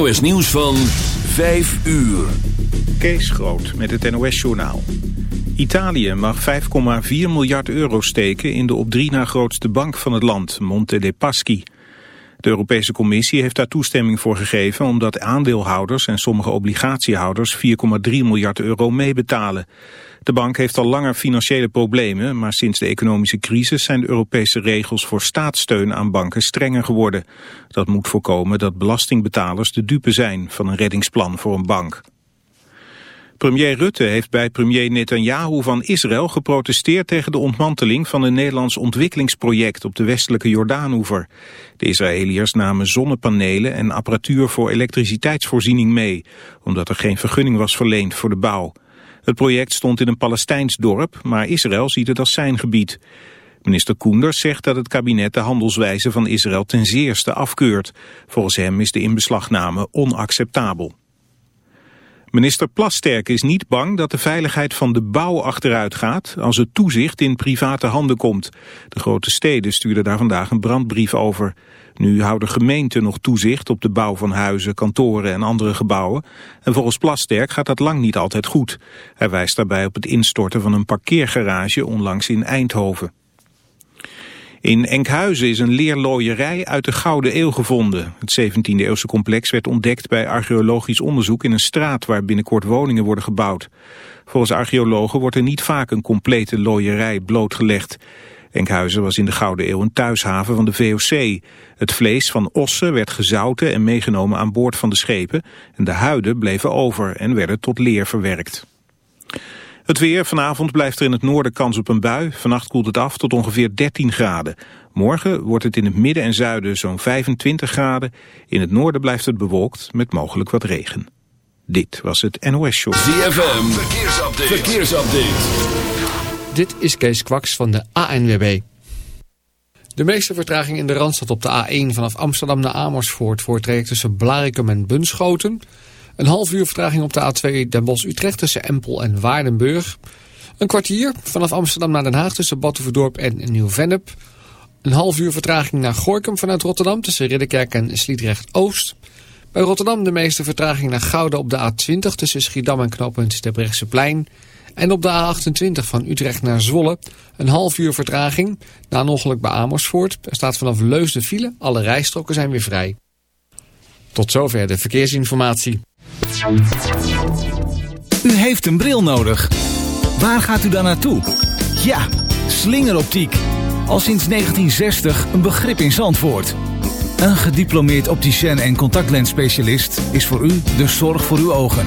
NOS Nieuws van 5 uur. Kees Groot met het NOS-journaal. Italië mag 5,4 miljard euro steken in de op drie na grootste bank van het land, Monte dei Paschi. De Europese Commissie heeft daar toestemming voor gegeven omdat aandeelhouders en sommige obligatiehouders 4,3 miljard euro meebetalen. De bank heeft al langer financiële problemen, maar sinds de economische crisis zijn de Europese regels voor staatssteun aan banken strenger geworden. Dat moet voorkomen dat belastingbetalers de dupe zijn van een reddingsplan voor een bank. Premier Rutte heeft bij premier Netanyahu van Israël geprotesteerd tegen de ontmanteling van een Nederlands ontwikkelingsproject op de westelijke Jordaanoever. De Israëliërs namen zonnepanelen en apparatuur voor elektriciteitsvoorziening mee, omdat er geen vergunning was verleend voor de bouw. Het project stond in een Palestijns dorp, maar Israël ziet het als zijn gebied. Minister Koenders zegt dat het kabinet de handelswijze van Israël ten zeerste afkeurt. Volgens hem is de inbeslagname onacceptabel. Minister Plasterk is niet bang dat de veiligheid van de bouw achteruit gaat als het toezicht in private handen komt. De grote steden stuurden daar vandaag een brandbrief over. Nu houden gemeenten nog toezicht op de bouw van huizen, kantoren en andere gebouwen. En volgens Plasterk gaat dat lang niet altijd goed. Hij wijst daarbij op het instorten van een parkeergarage onlangs in Eindhoven. In Enkhuizen is een leerlooierij uit de Gouden Eeuw gevonden. Het 17e-eeuwse complex werd ontdekt bij archeologisch onderzoek in een straat waar binnenkort woningen worden gebouwd. Volgens archeologen wordt er niet vaak een complete looierij blootgelegd. Enkhuizen was in de Gouden Eeuw een thuishaven van de VOC. Het vlees van ossen werd gezouten en meegenomen aan boord van de schepen. En de huiden bleven over en werden tot leer verwerkt. Het weer, vanavond blijft er in het noorden kans op een bui. Vannacht koelt het af tot ongeveer 13 graden. Morgen wordt het in het midden en zuiden zo'n 25 graden. In het noorden blijft het bewolkt met mogelijk wat regen. Dit was het NOS Show. ZFM, verkeersupdate. verkeersupdate. Dit is Kees Kwaks van de ANWB. De meeste vertraging in de Randstad op de A1 vanaf Amsterdam naar Amersfoort... voor het traject tussen Blarikum en Bunschoten... Een half uur vertraging op de A2 Den Bosch-Utrecht tussen Empel en Waardenburg. Een kwartier vanaf Amsterdam naar Den Haag tussen Batuverdorp en Nieuw-Vennep. Een half uur vertraging naar Gorkum vanuit Rotterdam tussen Ridderkerk en Sliedrecht-Oost. Bij Rotterdam de meeste vertraging naar Gouda op de A20 tussen Schiedam en knooppunt plein. En op de A28 van Utrecht naar Zwolle een half uur vertraging. Na een ongeluk bij Amersfoort. Er staat vanaf Leusden file. Alle rijstroken zijn weer vrij. Tot zover de verkeersinformatie. U heeft een bril nodig. Waar gaat u dan naartoe? Ja, slingeroptiek. Al sinds 1960 een begrip in Zandvoort. Een gediplomeerd opticien en contactlensspecialist is voor u de zorg voor uw ogen.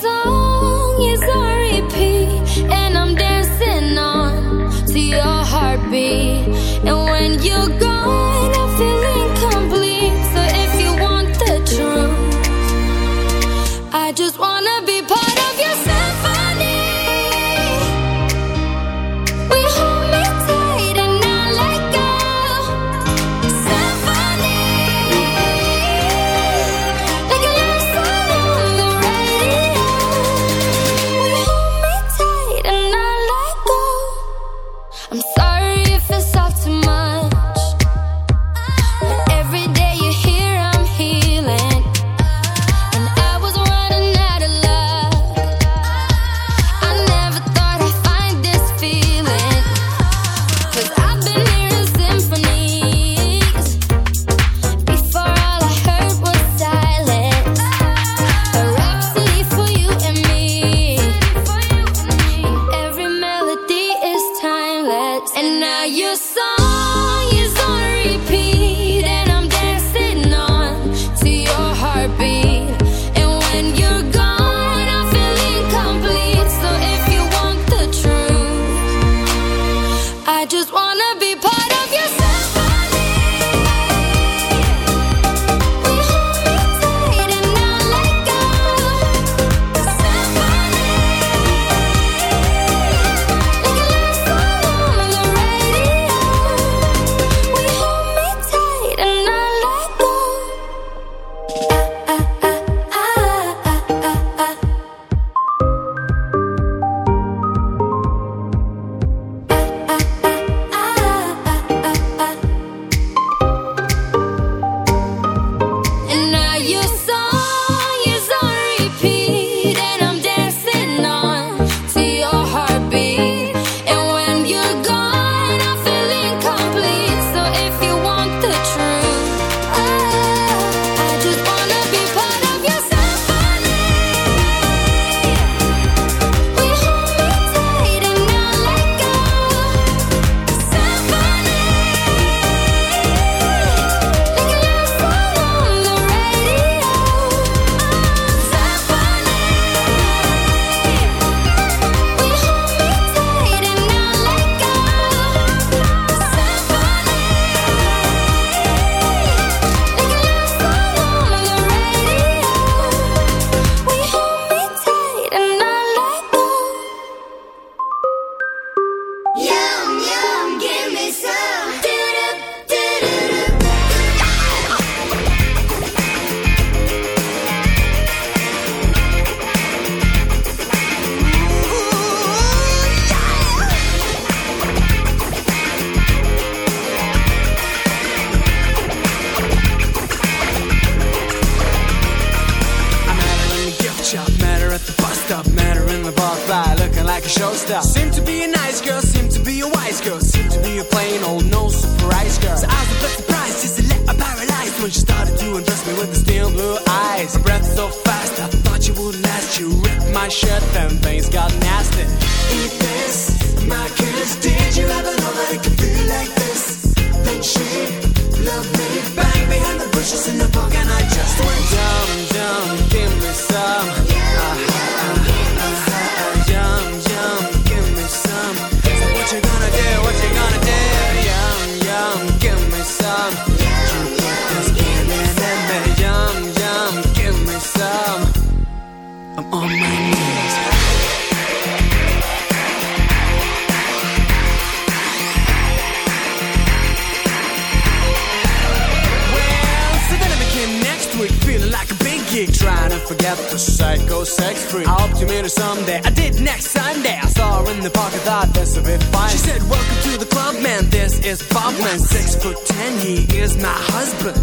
freak. Trying to forget the psycho sex freak. I hope to meet her someday. I did next Sunday. I saw her in the park. I thought this would be fine. She said, "Welcome to the club, man. This is Bob, man. Six foot ten. He is my husband."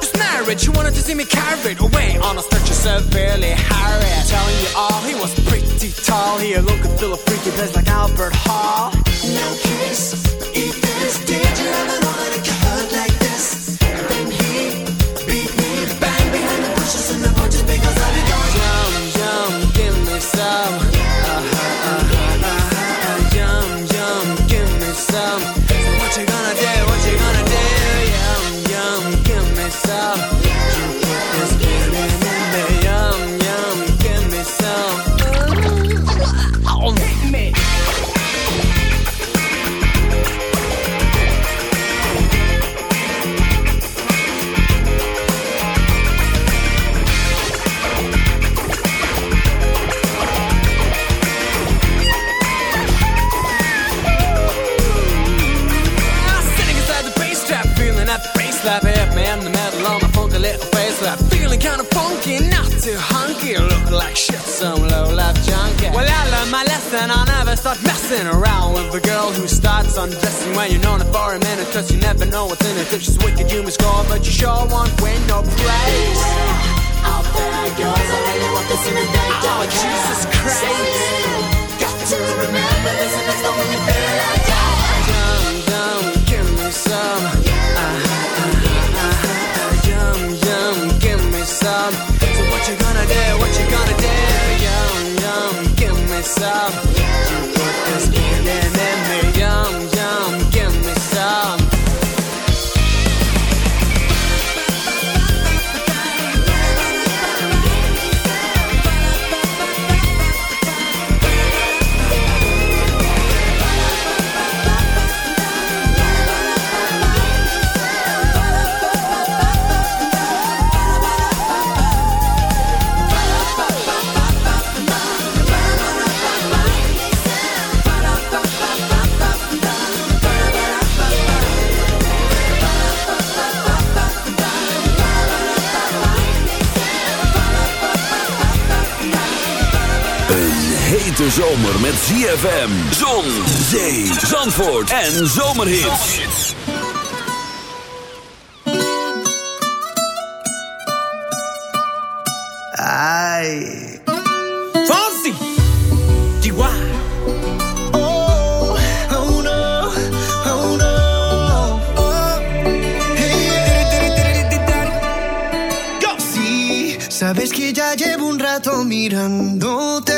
Just married. She wanted to see me carried away on a stretcher, severely harassed. Telling you all, he was pretty tall. He looked and feel a freaky place like Albert Hall. No kiss. Feeling kinda funky, not too hunky. Looking like shit, some low life junkie. Well, I learned my lesson. I'll never start messing around with a girl who starts undressing when you're known her for a minute. Cause you never know what's in it. If she's wicked, you must score, but you sure won't win no praise. Out there goes, I really want this in a day. Oh, Jesus Christ. Got to remember this, and it's the only feel So what you gonna do? What you gonna do? ZFM, zon, zee, zandvoort en zomerhits. Ay. Fonsi! Chihuahua! Oh, oh no, oh no. Oh. Hey. Sí, sabes que ya llevo un rato mirándote.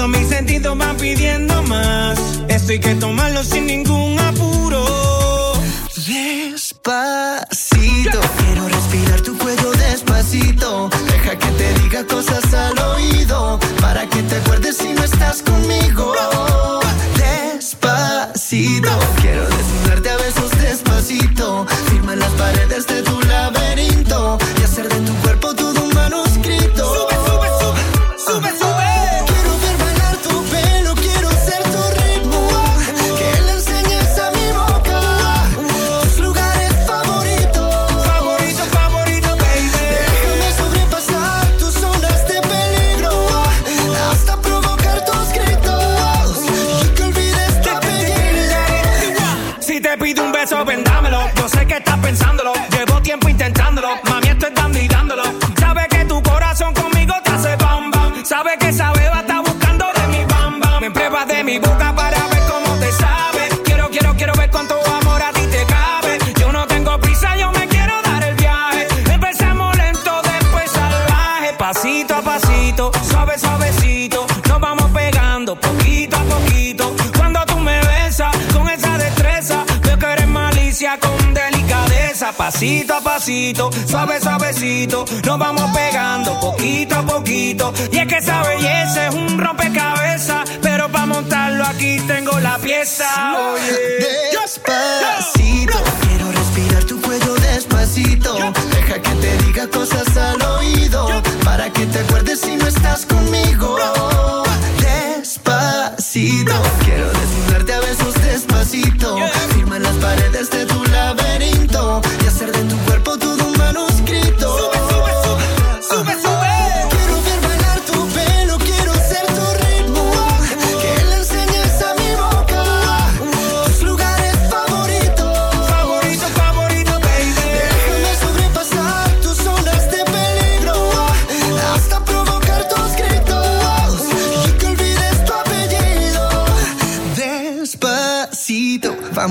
Todos mis sentidos van pidiendo más. Esto hay que tomarlo sin ningún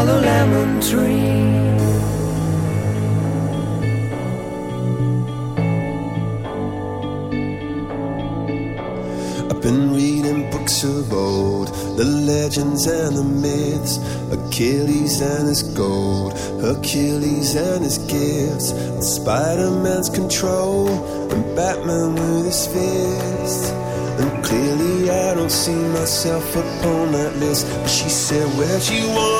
yellow lemon tree. I've been reading books of old, the legends and the myths, Achilles and his gold, Hercules and his gifts, and Spider Man's control, and Batman with his fist. And clearly, I don't see myself upon that list. But she said, Where'd you much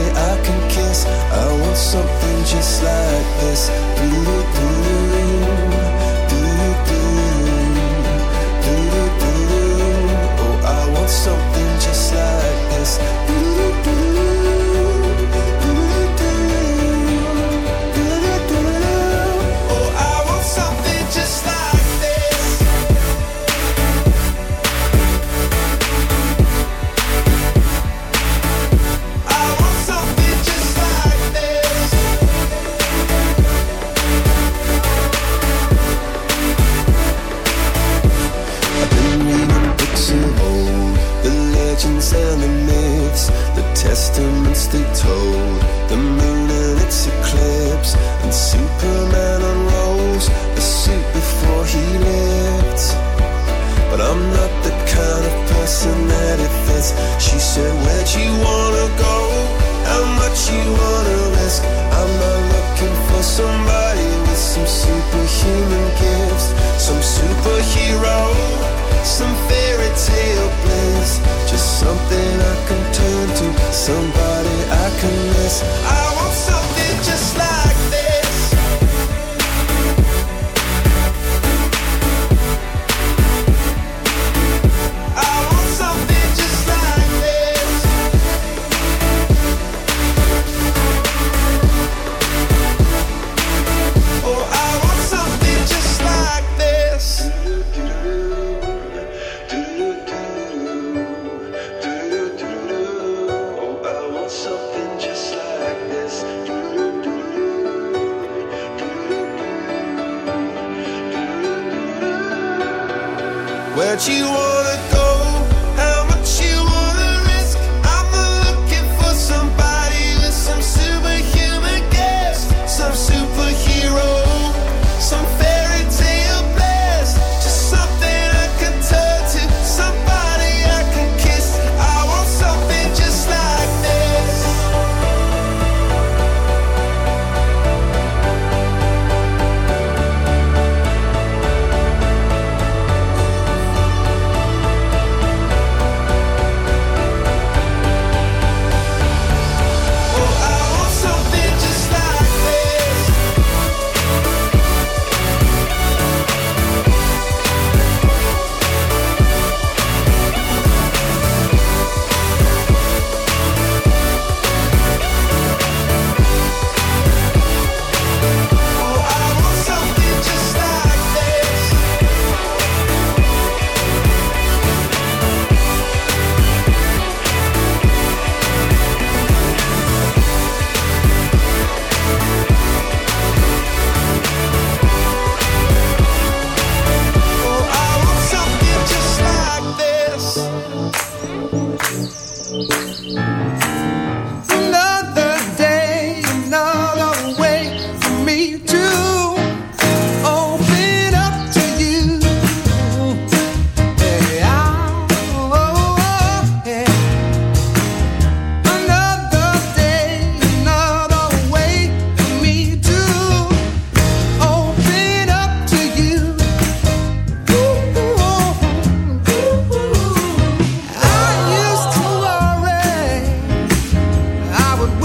Where'd you wanna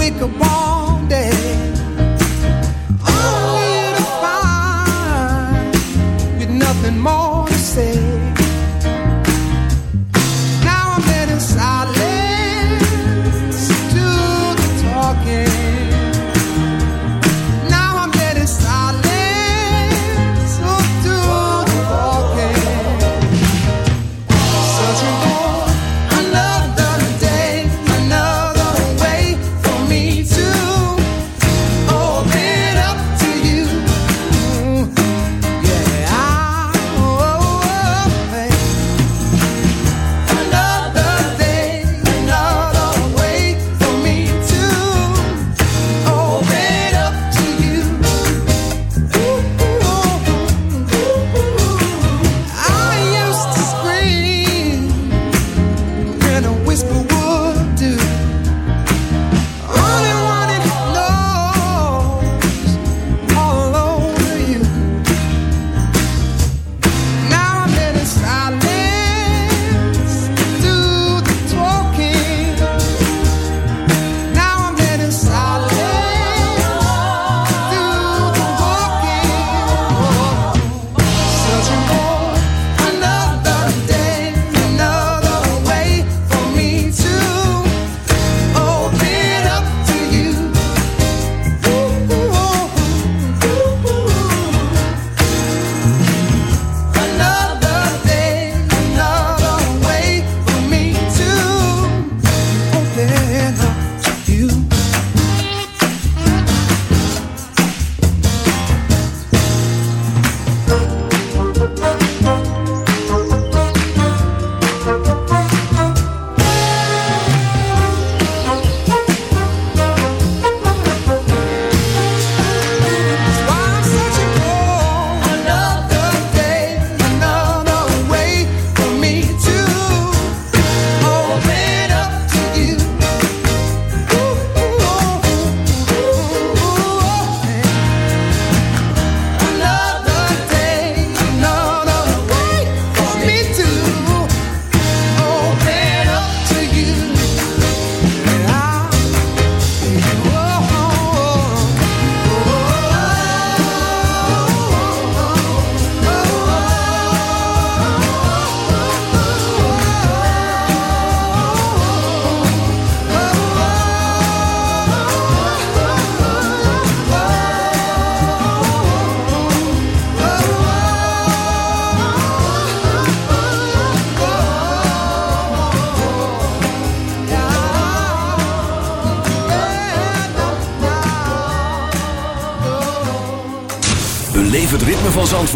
I a wake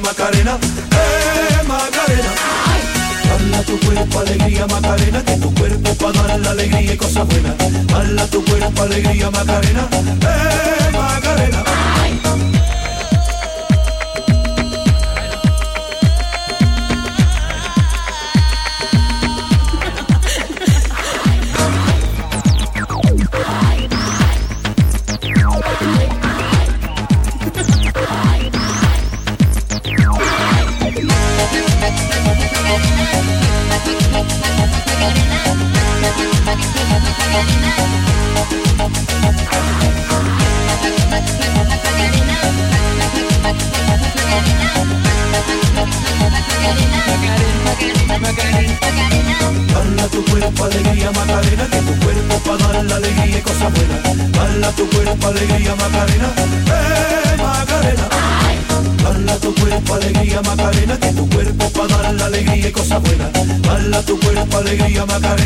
Macarena. la.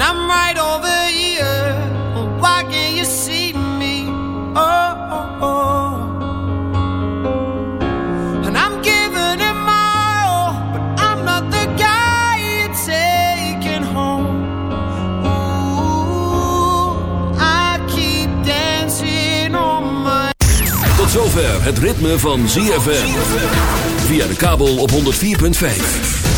and I'm right over here. Well, why can't you see me? Oh, oh, oh. and I'm giving it my all, but I'm not the guy you're taking home. Ooh, I keep dancing on my. Tot zover het ritme van ZFM. Via de kabel op 104.5.